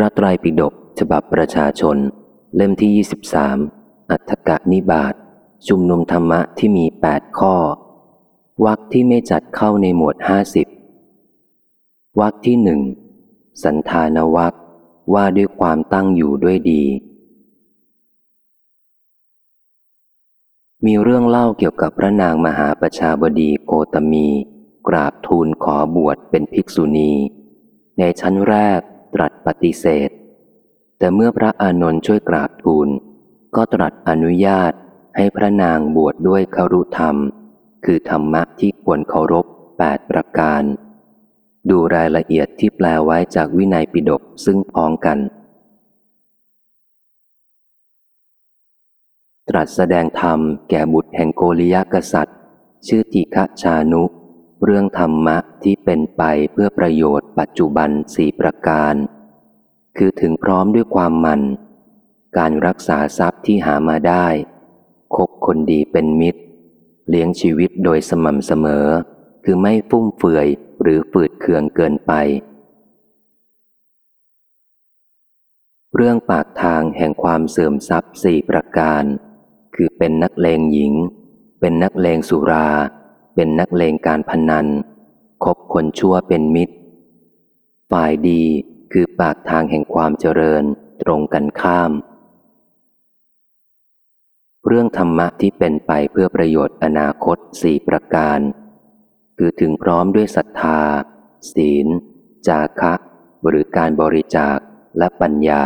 ระไตรปิฎกฉบับประชาชน เล่มที่ 23 อัฏฐกะนิบาตชุมนุมธรรมะที่มี 8 ข้อวรรคที่ไม่จัดเข้าในหมวด 50วรรคที่หนึ่งสันธานวรรคว่าด้วยความตั้งอยู่ด้วยดี มีเรื่องเล่าเกี่ยวกับพระนางมหาประชาบดีโกตมี กราบทูลขอบวชเป็นภิกษุณี ในชั้นแรก ตรัสปฏิเสธ แต่เมื่อพระอานนท์ช่วยกราบทูล ก็ตรัสอนุญาตให้พระนางบวชดด้วยคารุธรรม คือธรรมะที่ควรเคารพแปดประการ ดูรายละเอียดที่แปลไว้จากวินัยปิฎกซึ่งพ้องกัน ตรัสแสดงธรรมแก่บุตรแห่งโกริยกษัตริย์ ชื่อติฆชานุ เรื่องธรรมะที่เป็นไปเพื่อประโยชน์ปัจจุบันสี่ประการ คือถึงพร้อมด้วยความมัน การรักษาทรัพย์ที่หามาได้ คบคนดีเป็นมิตร เลี้ยงชีวิตโดยสม่ำเสมอ คือไม่ฟุ่มเฟือยหรือฝืดเคืองเกินไป เรื่องปากทางแห่งความเสื่อมทรัพย์สี่ประการ คือเป็นนักเลงหญิง เป็นนักเลงสุรา เป็นนักเลงการพนัน คบคนชั่วเป็นมิตร ฝ่ายดีคือปากทางแห่งความเจริญตรงกันข้าม เรื่องธรรมะที่เป็นไปเพื่อประโยชน์อนาคตสี่ประการ คือถึงพร้อมด้วยศรัทธา ศีล จาคะ หรือการบริจาคและปัญญา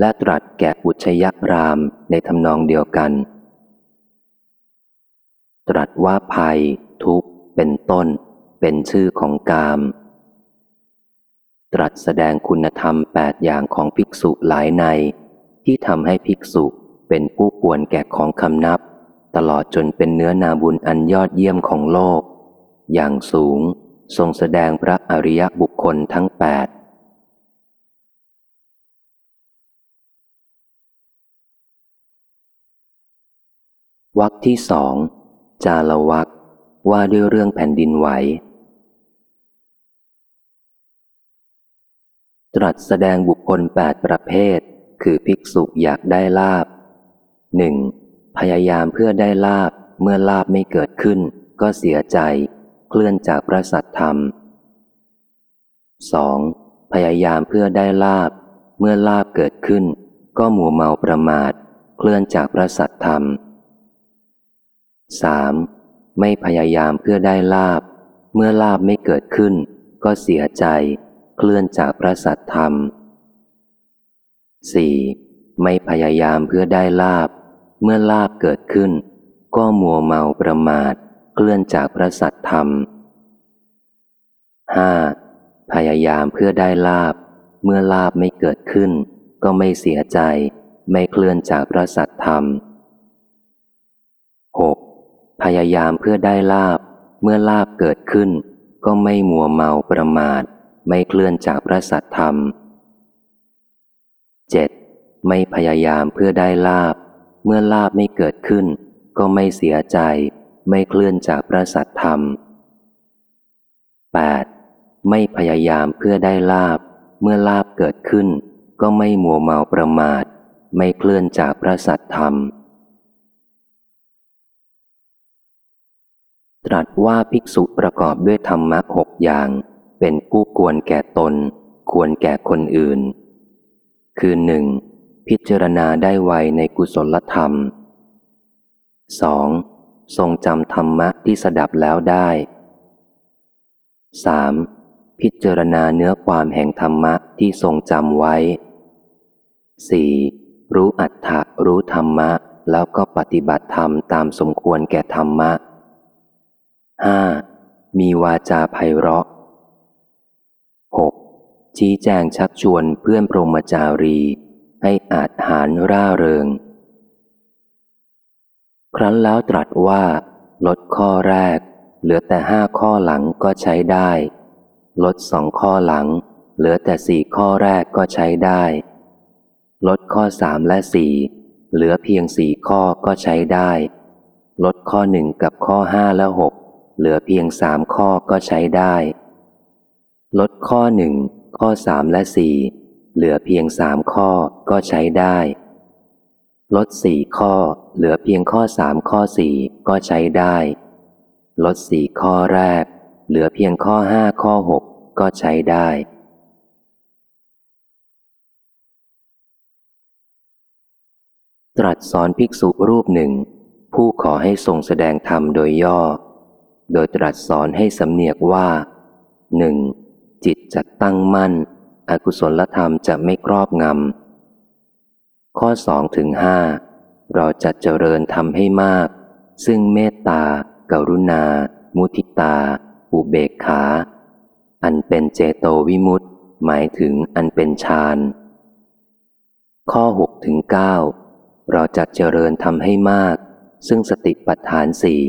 และตรัสแก่อุชยรามในทำนองเดียวกัน ตรัสว่าภัย ทุกข์ เป็นต้น เป็นชื่อของกาม ตรัสแสดงคุณธรรมแปดอย่างของภิกษุหลายใน ที่ทำให้ภิกษุเป็นผู้ควรแก่ของคำนับ ตลอดจนเป็นเนื้อนาบุญอันยอดเยี่ยมของโลก อย่างสูงทรงแสดงพระอริยบุคคลทั้งแปดวรรคที่สอง จาลวักว่าด้วยเรื่องแผ่นดินไหว ตรัสแสดงบุคคลแปดประเภท คือภิกษุอยากได้ลาบหนึ่งพยายามเพื่อได้ลาบเมื่อลาบไม่เกิดขึ้น ก็เสียใจ เคลื่อนจากพระสัตธรรม 2. พยายามเพื่อได้ลาบ เมื่อลาบเกิดขึ้น ก็หมัวเมาประมาท เคลื่อนจากพระสัตธรรม 3. ไม่พยายามเพื่อได้ลาบ เมื่อลาบไม่เกิดขึ้น ก็เสียใจ เคลื่อนจากพระสัตธรรม 4. ไม่พยายามเพื่อได้ลาบ เมื่อลาบเกิดขึ้น ก็มัวเมาประมาท เคลื่อนจากพระสัตธรรม 5. พยายามเพื่อได้ลาบ เมื่อลาบไม่เกิดขึ้น ก็ไม่เสียใจ ไม่เคลื่อนจากพระสัตธรรม พยายามเพื่อได้ลาบ เมื่อลาบเกิดขึ้น ก็ไม่มัวเมาประมาท ไม่เคลื่อนจากพระสัตธรรม 7. ไม่พยายามเพื่อได้ลาบ เมื่อลาบไม่เกิดขึ้น ก็ไม่เสียใจ ไม่เคลื่อนจากพระสัตธรรม 8. ไม่พยายามเพื่อได้ลาบ เมื่อลาบเกิดขึ้น ก็ไม่มัวเมาประมาท ไม่เคลื่อนจากพระสัตธรรม ตรัสว่าภิกษุประกอบด้วยธรรมะหกอย่าง เป็นผู้ควรแก่ตน ควรแก่คนอื่น คือหนึ่งพิจารณาได้ไวในกุศลธรรม 2. ทรงจำธรรมะที่สดับแล้วได้ 3. พิจารณาเนื้อความแห่งธรรมะที่ทรงจำไว้ 4. รู้อัตถะรู้ธรรมะ แล้วก็ปฏิบัติธรรมตามสมควรแก่ธรรมะ 5. มีวาจาไพเราะ 6. ชี้แจงชักชวนเพื่อนพรหมจารี ให้อาจหารร่าเริง ครั้นแล้วตรัสว่า ลดข้อแรก เหลือแต่ห้าข้อหลังก็ใช้ได้ ลดสองข้อหลัง เหลือแต่สี่ข้อแรกก็ใช้ได้ ลดข้อสามและสี่เหลือเพียงสี่ข้อก็ใช้ได้ ลดข้อหนึ่งกับข้อห้าและหก เหลือเพียงสามข้อก็ใช้ได้ ลดข้อหนึ่งข้อสามและสี่เหลือเพียงสามข้อก็ใช้ได้ ลดสี่ข้อ เหลือเพียงข้อสามข้อสี่ก็ใช้ได้ ลดสี่ข้อแรก เหลือเพียงข้อห้าข้อหกก็ใช้ได้ ตรัสสอนภิกษุรูปหนึ่ง ผู้ขอให้ทรงแสดงธรรมโดยย่อ โดยตรัสสอนให้สำเนียกว่าหนึ่งจิตจะตั้งมั่น อกุศลธรรมจะไม่ครอบงำ ข้อสองถึงห้าเราจะเจริญทำให้มาก ซึ่งเมตตา กรุณา มุทิตา อุเบกขา อันเป็นเจโตวิมุตต์หมายถึงอันเป็นฌานข้อหกถึงเก้าเราจะเจริญทำให้มาก ซึ่งสติปัฏฐานสี่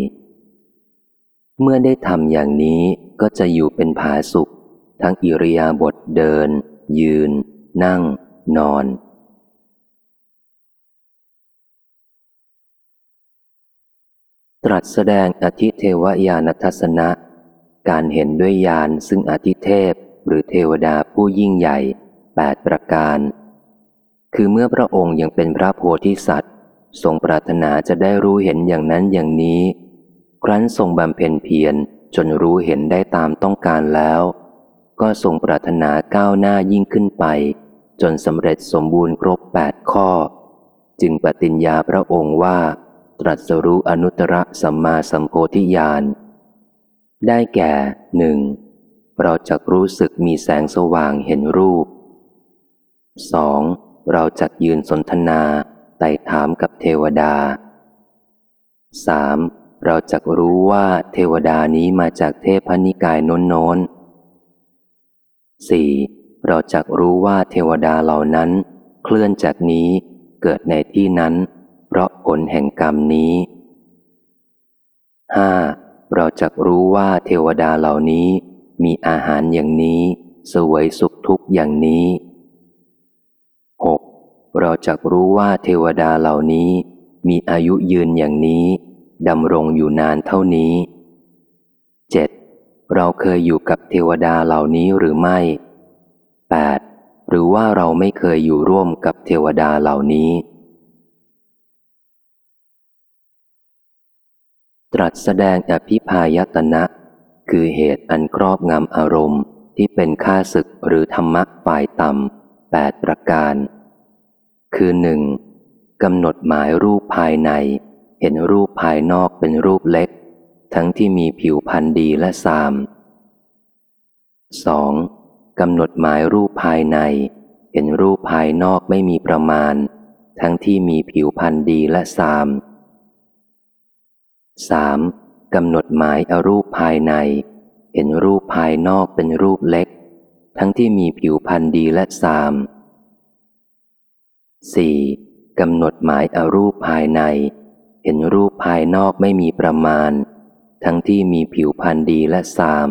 เมื่อได้ทำอย่างนี้ก็จะอยู่เป็นผาสุข ทั้งอิริยาบถเดิน ยืน นั่ง นอน ตรัสแสดงอธิเทวญาณทัศนะ การเห็นด้วยญาณซึ่งอธิเทพหรือเทวดาผู้ยิ่งใหญ่แปดประการ คือเมื่อพระองค์ยังเป็นพระโพธิสัตว์ ทรงปรารถนาจะได้รู้เห็นอย่างนั้นอย่างนี้ ครั้นทรงบำเพ็ญเพียรจนรู้เห็นได้ตามต้องการแล้ว ก็ทรงปรารถนาก้าวหน้ายิ่งขึ้นไป จนสำเร็จสมบูรณ์ครบแปดข้อ จึงปฏิญญาพระองค์ว่า ตรัสรู้อนุตตรสัมมาสัมโพธิญาณ ได้แก่หนึ่งเราจะรู้สึกมีแสงสว่างเห็นรูป 2. เราจะยืนสนทนาไต่ถามกับเทวดา 3. เราจะรู้ว่าเทวดานี้มาจากเทพนิกายโน้นโน้น 4. เราจะรู้ว่าเทวดาเหล่านั้น เคลื่อนจากนี้เกิดในที่นั้น เพราะผลแห่งกรรมนี้ 5. เราจะรู้ว่าเทวดาเหล่านี้มีอาหารอย่างนี้ สวยสุขทุกอย่างนี้ 6. เราจะรู้ว่าเทวดาเหล่านี้มีอายุยืนอย่างนี้ ดำรงอยู่นานเท่านี้ 7. เราเคยอยู่กับเทวดาเหล่านี้หรือไม่ 8. หรือว่าเราไม่เคยอยู่ร่วมกับเทวดาเหล่านี้ ตรัสแสดงอภิพายตนะ คือเหตุอันครอบงำอารมณ์ที่เป็นค่าศึกหรือธรรมะฝ่ายต่ำแปดประการ คือหนึ่งกำหนดหมายรูปภายใน ห็นรูปภายนอกเป็นรูปเล็ก ทั้งที่มีผิวพันธ์ดีและสาม 2. กำหนดหมายรูปภายใน เห็นรูปภายนอกไม่มีประมาณ ทั้งที่มีผิวพันธ์ดีและสาม 3. กำหนดหมายอรูปภายใน เห็นรูปภายนอกเป็นรูปเล็ก ทั้งที่มีผิวพันธ์ดีและสาม 4. กำหนดหมายอรูปภายใน เห็นรูปภายนอกไม่มีประมาณ ทั้งที่มีผิวพันธ์ดีและสาม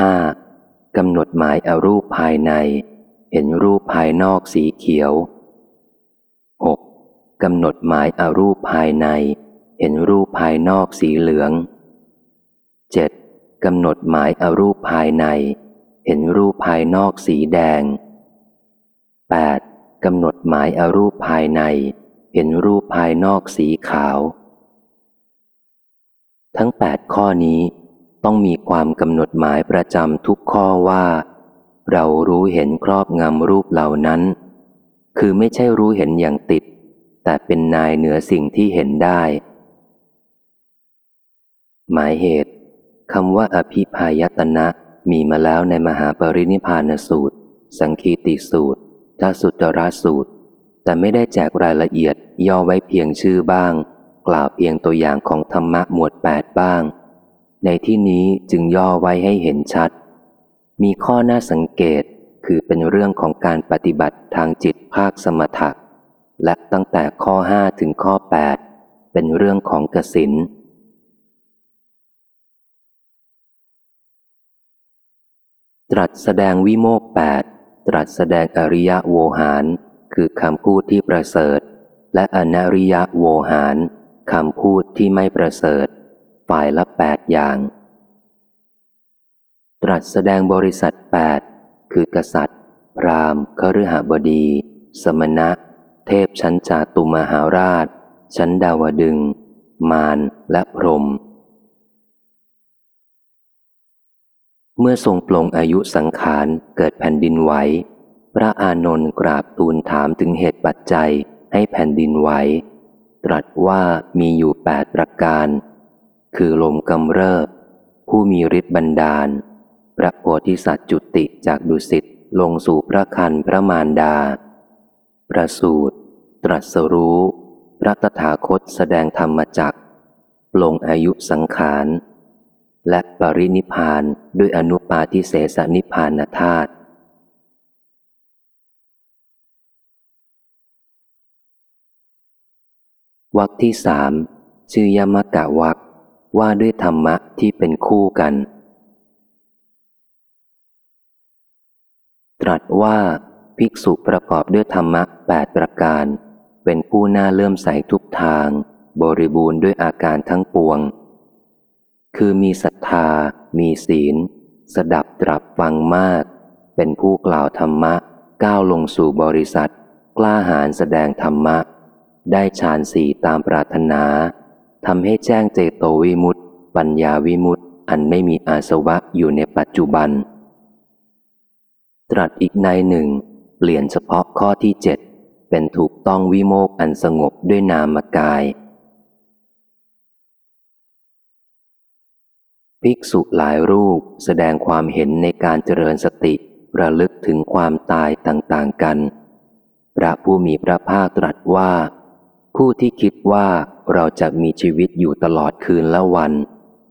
5. กำหนดหมายอารูปภายใน เห็นรูปภายนอกสีเขียว 6. กำหนดหมายอารูปภายใน เห็นรูปภายนอกสีเหลือง 7. กำหนดหมายอารูปภายใน เห็นรูปภายนอกสีแดง 8. กำหนดหมายอารูปภายใน ห็นรูปภายนอกสีขาว ทั้งแปดข้อนี้ต้องมีความกำหนดหมายประจำทุกข้อว่า เรารู้เห็นครอบงำรูปเหล่านั้น คือไม่ใช่รู้เห็นอย่างติด แต่เป็นนายเหนือสิ่งที่เห็นได้ หมายเหตุคำว่าอภิพายตนะมีมาแล้วในมหาปรินิพานสูตร สังคีติสูตรทัสุตรสูตร แต่ไม่ได้แจกรายละเอียดย่อไว้เพียงชื่อบ้าง กล่าวเพียงตัวอย่างของธรรมะหมวดแปดบ้าง ในที่นี้จึงย่อไว้ให้เห็นชัด มีข้อน่าสังเกตคือเป็นเรื่องของการปฏิบัติทางจิตภาคสมถะและตั้งแต่ข้อห้าถึงข้อแปดเป็นเรื่องของกสินตรัสแสดงวิโมกแปดตรัสแสดงอริยโวหาร คือคำพูดที่ประเสริฐ และอนาริยโวหารคำพูดที่ไม่ประเสริฐ ฝ่ายละแปดอย่าง ตรัสแสดงบริษัทแปดคือกษัตริย์ พราหมณ์คฤหบดี สมณะ เทพชั้นจาตุมหาราช ชั้นดาวดึง มารและพรหมเมื่อทรงปลงอายุสังขารเกิดแผ่นดินไหว พระอานนท์กราบทูลถามถึงเหตุปัจจัยให้แผ่นดินไหว ตรัสว่ามีอยู่แปดประการ คือลมกำเริบ ผู้มีฤทธิ์บันดาล พระโพธิสัตว์จุติจากดุสิตลงสู่พระคันพระมารดา ประสูตร ตรัสรู้ พระตถาคตแสดงธรรมจักปลงอายุสังขาร และปรินิพานด้วยอนุปาทิเสสนิพานธาตุ วักที่สามชื่อยมกะวักว่าด้วยธรรมะที่เป็นคู่กัน ตรัสว่าภิกษุประกอบด้วยธรรมะแปดประการ เป็นผู้น่าเลื่อมใสทุกทาง บริบูรณ์ด้วยอาการทั้งปวง คือมีศรัทธา มีศีล สดับตรับฟังมาก เป็นผู้กล่าวธรรมะ ก้าวลงสู่บริษัท กล้าหาญแสดงธรรมะ ได้ฌานสี่ตามปรารถนาทำให้แจ้งเจโตวิมุตติ ปัญญาวิมุตติ อันไม่มีอาสวะอยู่ในปัจจุบัน ตรัสอีกในหนึ่ง เปลี่ยนเฉพาะข้อที่เจ็ดเป็นถูกต้องวิโมกอันสงบด้วยนามกาย ภิกษุหลายรูปแสดงความเห็นในการเจริญสติระลึกถึงความตายต่างๆกัน พระผู้มีพระภาคตรัสว่า ผู้ที่คิดว่าเราจะมีชีวิตอยู่ตลอดคืนและวัน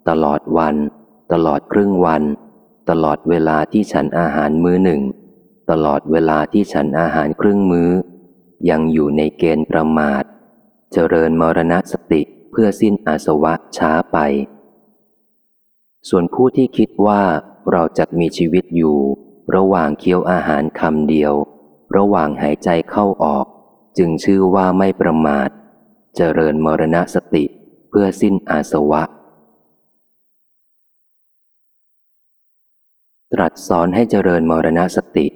ตลอดวัน ตลอดครึ่งวัน ตลอดเวลาที่ฉันอาหารมื้อหนึ่ง ตลอดเวลาที่ฉันอาหารครึ่งมื้อ ยังอยู่ในเกณฑ์ประมาท เจริญมรณสติเพื่อสิ้นอาสวะช้าไป ส่วนผู้ที่คิดว่าเราจะมีชีวิตอยู่ ระหว่างเคี้ยวอาหารคำเดียว ระหว่างหายใจเข้าออก จึงชื่อว่าไม่ประมาท เจริญมรณสติเพื่อสิ้นอาสวะ ตรัสสอนให้เจริญมรณสติ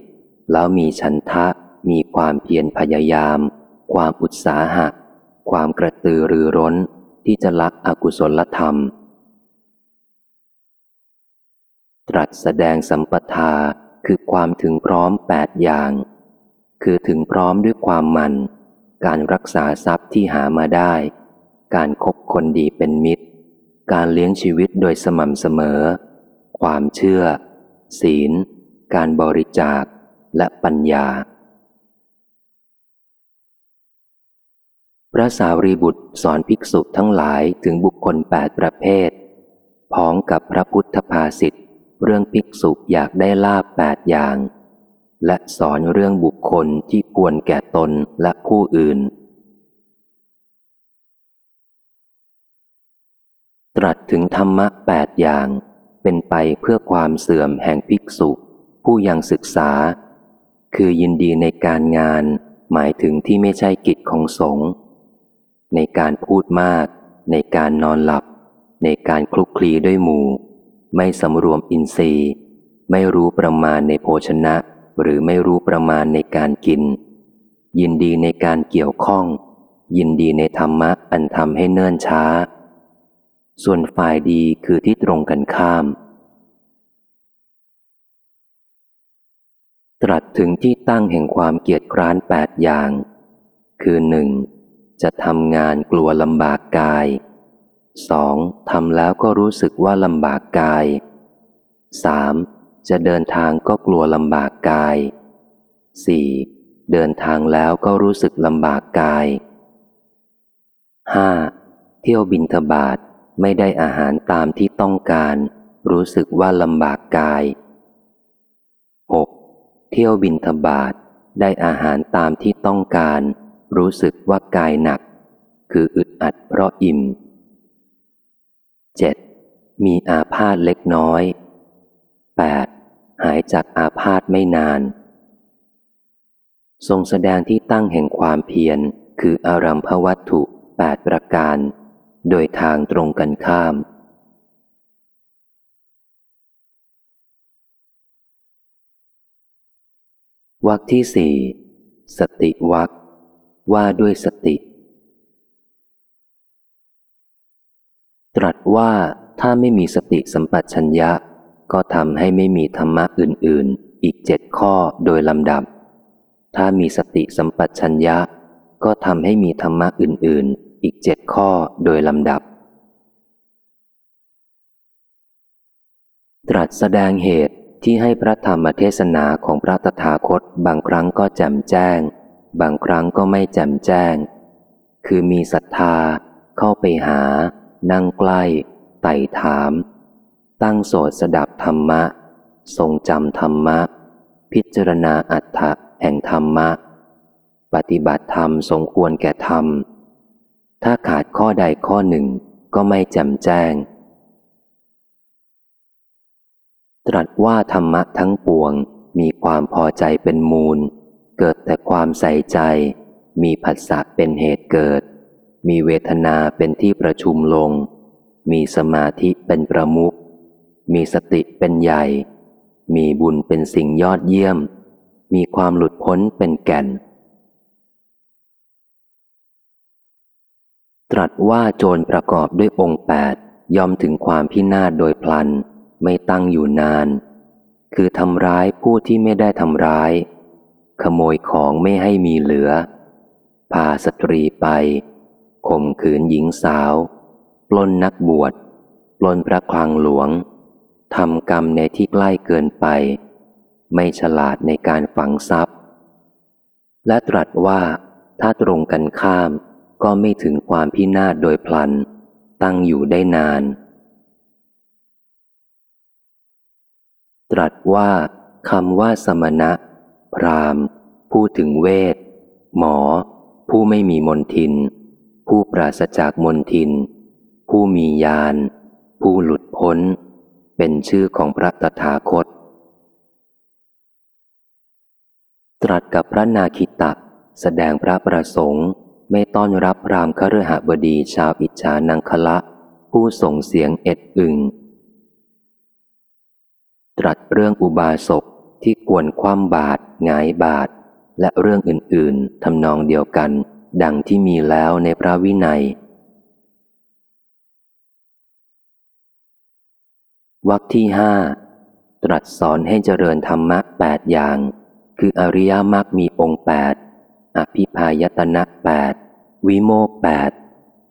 แล้วมีฉันทะ มีความเพียรพยายาม ความอุตสาหะ ความกระตือรือร้นที่จะละอกุศลธรรม ตรัสแสดงสัมปทาคือความถึงพร้อมแปดอย่าง คือถึงพร้อมด้วยความมัน การรักษาทรัพย์ที่หามาได้ การคบคนดีเป็นมิตร การเลี้ยงชีวิตโดยสม่ำเสมอ ความเชื่อ ศีล การบริจาค และปัญญา พระสาวรีบุตรสอนภิกษุทั้งหลายถึงบุคคลแปดประเภท พ้องกับพระพุทธภาษิตเรื่องภิกษุอยากได้ลาบแปดอย่าง และสอนเรื่องบุคคลที่ควรแก่ตนและผู้อื่น ตรัสถึงธรรมะแปดอย่าง เป็นไปเพื่อความเสื่อมแห่งภิกษุ ผู้ยังศึกษา คือยินดีในการงาน หมายถึงที่ไม่ใช่กิจของสงฆ์ในการพูดมาก ในการนอนหลับ ในการคลุกคลีด้วยหมู่ ไม่สำรวมอินทรีย์ ไม่รู้ประมาณในโภชนะ หรือไม่รู้ประมาณในการกิน ยินดีในการเกี่ยวข้อง ยินดีในธรรมะอันทำให้เนิ่นช้า ส่วนฝ่ายดีคือที่ตรงกันข้าม ตรัสถึงที่ตั้งแห่งความเกียจคร้านแปดอย่าง คือหนึ่งจะทำงานกลัวลำบากกายสองทำแล้วก็รู้สึกว่าลำบากกายสาม จะเดินทางก็กลัวลำบากกายสี่เดินทางแล้วก็รู้สึกลำบากกายห้าเที่ยวบินทบาทไม่ได้อาหารตามที่ต้องการ รู้สึกว่าลำบากกายหกเที่ยวบินทบาทได้อาหารตามที่ต้องการ รู้สึกว่ากายหนัก คืออึดอัดเพราะอิ่ม 7. มีอาพาธเล็กน้อย 8. หายจากอาพาธไม่นาน ทรงแสดงที่ตั้งแห่งความเพียร คืออารัมพวัตถุ8ประการ โดยทางตรงกันข้าม วักที่สี่สติวักว่าด้วยสติ ตรัสว่าถ้าไม่มีสติสัมปชัญญะ ก็ทำให้ไม่มีธรรมะอื่น ๆ อีกเจ็ดข้อโดยลำดับ ถ้ามีสติสัมปชัญญะ ก็ทำให้มีธรรมะอื่น ๆ อีกเจ็ดข้อโดยลำดับ ตรัสแสดงเหตุที่ให้พระธรรมเทศนาของพระตถาคตบางครั้งก็แจ่มแจ้ง บางครั้งก็ไม่แจ่มแจ้ง คือมีศรัทธา เข้าไปหา นั่งใกล้ ไต่ถาม ตั้งโสดสดับธรรมะ ทรงจำธรรมะ พิจารณาอัฏฐะแห่งธรรมะ ปฏิบัติธรรมสมควรแก่ธรรม ถ้าขาดข้อใดข้อหนึ่งก็ไม่แจ่มแจ้ง ตรัสว่าธรรมะทั้งปวงมีความพอใจเป็นมูล เกิดแต่ความใส่ใจ มีผัสสะเป็นเหตุเกิด มีเวทนาเป็นที่ประชุมลง มีสมาธิเป็นประมุข มีสติเป็นใหญ่ มีบุญเป็นสิ่งยอดเยี่ยม มีความหลุดพ้นเป็นแก่น ตรัสว่าโจรประกอบด้วยองค์แปดย่อมถึงความพินาศโดยพลัน ไม่ตั้งอยู่นาน คือทำร้ายผู้ที่ไม่ได้ทำร้าย ขโมยของไม่ให้มีเหลือ พาสตรีไปข่มขืนหญิงสาว ปล้นนักบวช ปล้นพระคลังหลวง ทำกรรมในที่ใกล้เกินไป ไม่ฉลาดในการฝังทรัพย์ และตรัสว่าถ้าตรงกันข้ามก็ไม่ถึงความพินาศโดยพลัน ตั้งอยู่ได้นาน ตรัสว่าคำว่าสมณะ พรามผู้ถึงเวท หมอ ผู้ไม่มีมนทิน ผู้ปราศจากมนทิน ผู้มีญาณผู้หลุดพ้น เป็นชื่อของพระตถาคต ตรัสกับพระนาคิตะ แสดงพระประสงค์ ไม่ต้อนรับพรามคฤหบดีชาวอิจฉานังคละ ผู้ส่งเสียงเอ็ดอึง ตรัสเรื่องอุบาสกที่กวนคว่ำบาตรงายบาตรและเรื่องอื่น ๆทำนองเดียวกัน ดังที่มีแล้วในพระวินัย วรรคที่ห้าตรัสสอนให้เจริญธรรมะแปดอย่าง คืออริยมรรคมีองค์แปดอภิพายตนะแปดวิโมกแปด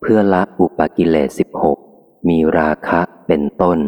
เพื่อละอุปกิเลสสิบหกมีราคะเป็นต้น